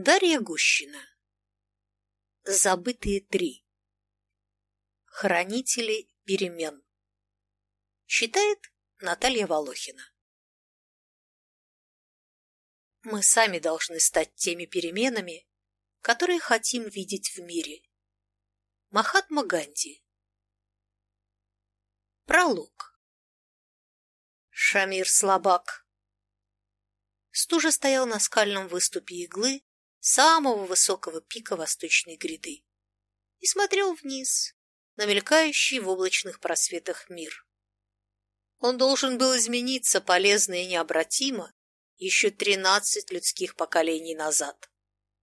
Дарья Гущина. Забытые три. Хранители перемен. Читает Наталья Волохина. Мы сами должны стать теми переменами, которые хотим видеть в мире. Махатма Ганди. Пролог. Шамир слабак. Стужа стоял на скальном выступе иглы, самого высокого пика восточной гряды и смотрел вниз на мелькающий в облачных просветах мир. Он должен был измениться полезно и необратимо еще тринадцать людских поколений назад.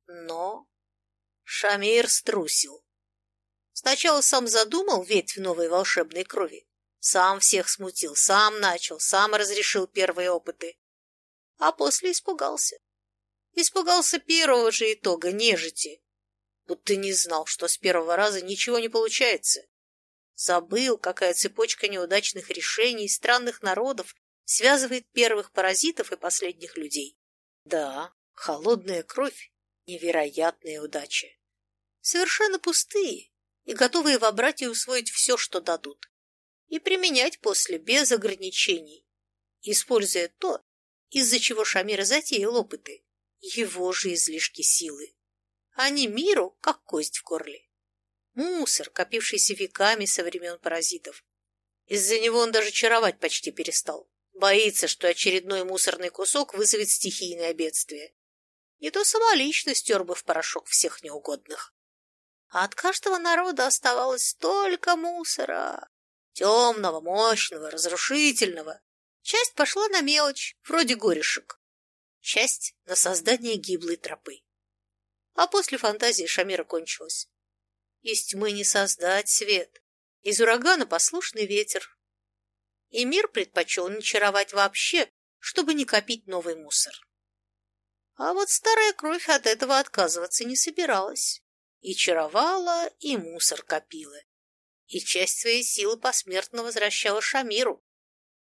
Но Шамир струсил. Сначала сам задумал ветвь новой волшебной крови, сам всех смутил, сам начал, сам разрешил первые опыты, а после испугался. Испугался первого же итога, нежити. Будто не знал, что с первого раза ничего не получается. Забыл, какая цепочка неудачных решений странных народов связывает первых паразитов и последних людей. Да, холодная кровь — невероятная удача. Совершенно пустые и готовые вобрать и усвоить все, что дадут. И применять после без ограничений, используя то, из-за чего Шамир затеял опыты его же излишки силы. Не миру, как кость в горле. Мусор, копившийся веками со времен паразитов. Из-за него он даже чаровать почти перестал. Боится, что очередной мусорный кусок вызовет стихийное бедствие. Не то самолично стер бы в порошок всех неугодных. А от каждого народа оставалось столько мусора. Темного, мощного, разрушительного. Часть пошла на мелочь, вроде горешек часть на создание гиблой тропы. А после фантазии Шамира кончилась. Из тьмы не создать свет, из урагана послушный ветер. И мир предпочел не чаровать вообще, чтобы не копить новый мусор. А вот старая кровь от этого отказываться не собиралась. И чаровала, и мусор копила. И часть своей силы посмертно возвращала Шамиру,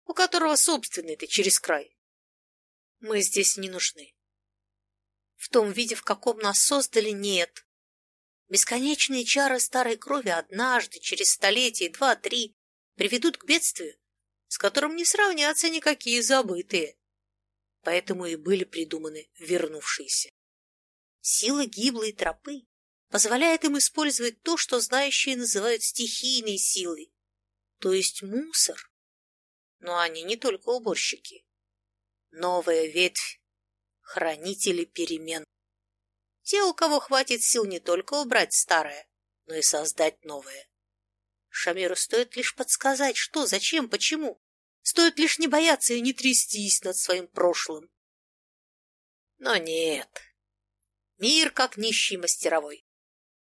у которого собственный-то через край. Мы здесь не нужны. В том виде, в каком нас создали, нет. Бесконечные чары старой крови однажды, через столетие, два-три, приведут к бедствию, с которым не сравнятся никакие забытые. Поэтому и были придуманы вернувшиеся. Сила гиблой тропы позволяет им использовать то, что знающие называют стихийной силой, то есть мусор. Но они не только уборщики. Новая ветвь. Хранители перемен. Те, у кого хватит сил не только убрать старое, но и создать новое. Шамиру стоит лишь подсказать, что, зачем, почему. Стоит лишь не бояться и не трястись над своим прошлым. Но нет. Мир как нищий мастеровой,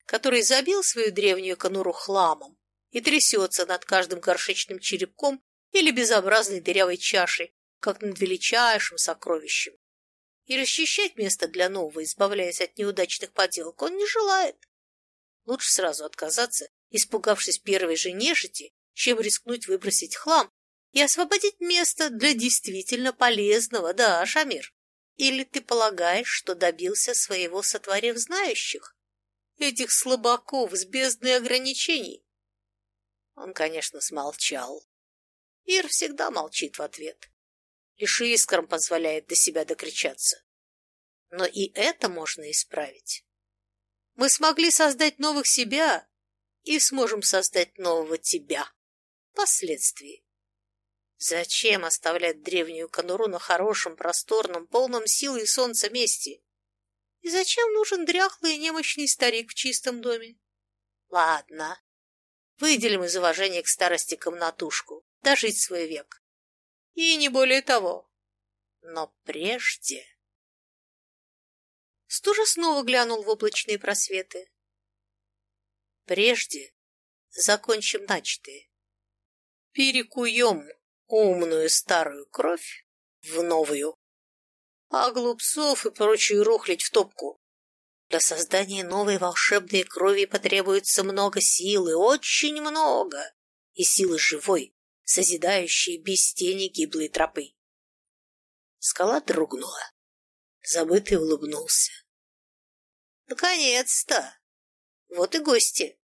который забил свою древнюю конуру хламом и трясется над каждым горшечным черепком или безобразной дырявой чашей, как над величайшим сокровищем. И расчищать место для нового, избавляясь от неудачных поделок, он не желает. Лучше сразу отказаться, испугавшись первой же нежити, чем рискнуть выбросить хлам и освободить место для действительно полезного, да, Шамир? Или ты полагаешь, что добился своего, сотворив знающих? Этих слабаков с бездной ограничений? Он, конечно, смолчал. Ир всегда молчит в ответ лишь искрам позволяет до себя докричаться. Но и это можно исправить. Мы смогли создать новых себя и сможем создать нового тебя впоследствии. Зачем оставлять древнюю конуру на хорошем, просторном, полном силы и солнца месте? И зачем нужен дряхлый и немощный старик в чистом доме? Ладно, выделим из уважения к старости комнатушку, дожить свой век и не более того. Но прежде... Стужа снова глянул в облачные просветы. Прежде закончим начатое. Перекуем умную старую кровь в новую, а глупцов и прочую рухлить в топку. Для создания новой волшебной крови потребуется много силы, очень много, и силы живой, созидающие без тени гиблой тропы. Скала дрогнула. Забытый улыбнулся. Наконец-то! Вот и гости.